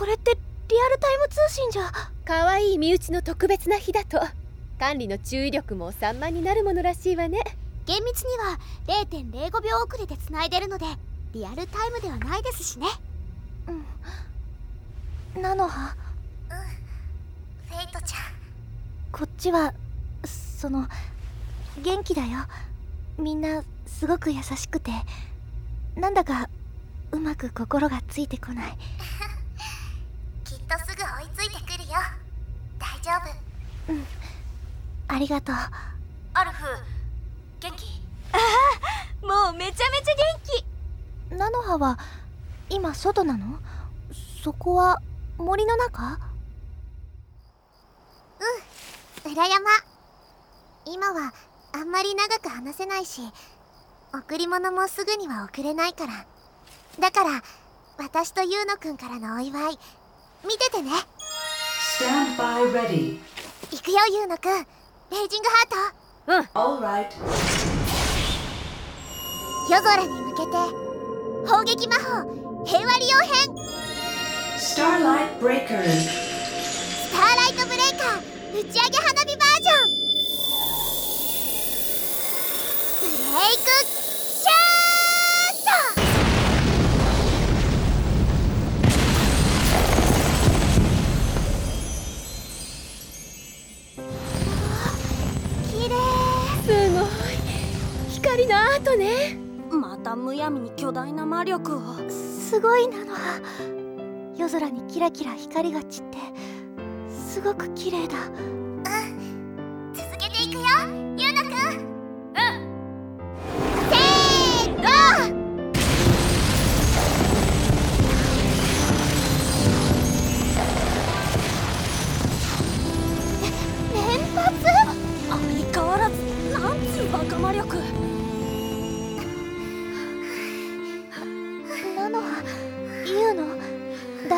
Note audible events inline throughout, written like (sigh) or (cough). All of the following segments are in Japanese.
これってリアルタイム通信じゃ。可愛い身内の特別な日だと。管理の注意力も散漫になるものらしいわね。厳密には0.05秒遅れでつないでるのでリアルタイムではないですしね。うん。なのは？フェイトちゃん。こっちはその元気だよ。みんなすごく優しくて。なんだかうまく心がついてこない (laughs) うん。ありがとう。アルフ元気？もうめちゃめちゃ元気。ナノハは今外なの？そこは森の中？うん裏山。今はあんまり長く話せないし贈り物もすぐには送れないから。だから私とユーノくんからのお祝い。見ててね。Stand by ready. 行くよユーノくん。レイジングハート。All right. 夜空に向けて砲撃魔法平和利用編。Starlight Breakers. スターライトブレイカー打ち上げ花火バージョン。ブレイク光のアートね。またむやみに巨大な魔力を。すごいなの。は夜空にキラキラ光が散ってすごく綺麗だ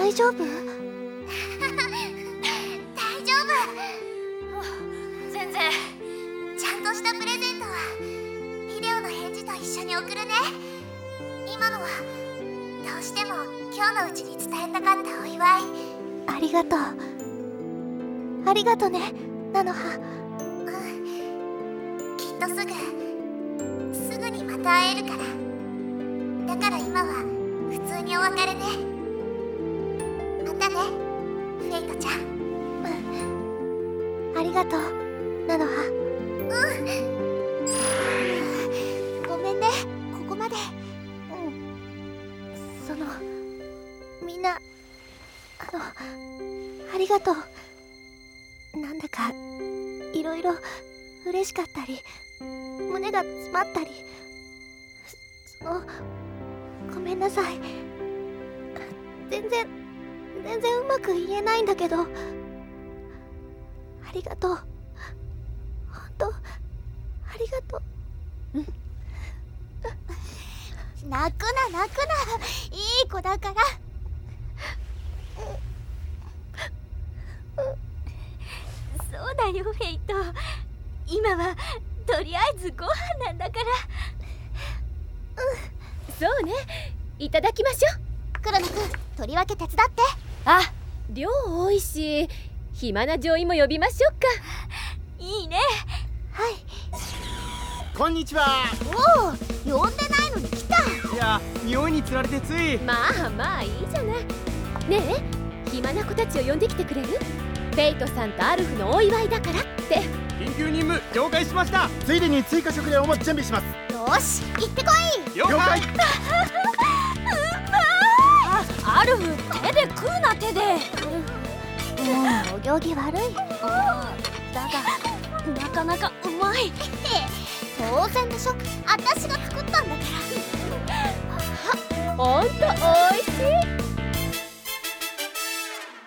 大丈夫？(laughs) 大丈夫。全然ちゃんとしたプレゼントはビデオの返事と一緒に送るね。今のはどうしても今日のうちに伝えたかったお祝い。ありがとう。ありがとねナノハうん。きっとすぐすぐにまた会えるから。だから今は普通にお別れねがとう。ナノハごめんね。ここまで。うん。そのみんなあのありがとう。なんだかいろいろ嬉しかったり胸が詰まったりそのごめんなさい。全然全然うまく言えないんだけど。ありがとう。本当ありがとう。(laughs) 泣くな泣くな。いい子だから。そうだよフェイト。今はとりあえずご飯なんだから。そうね。いただきましょう。黒野くんとりわけ手伝って。あ量多いし暇な女医も呼びましょうか。いいね。はい。こんにちは。おお呼んでないのに来た。いや匂いにつられてつい。まあまあいいじゃない。ねえ暇な子たちを呼んできてくれる？フェイトさんとアルフのお祝いだからって。緊急任務了解しました。ついでに追加食料も準備します。よし行ってこい。了解。(laughs) あアルフ手で食うな手でもうお行儀悪いだがなかなかうまい。当然でしょ。私が作ったんだから。ほんとおいしい。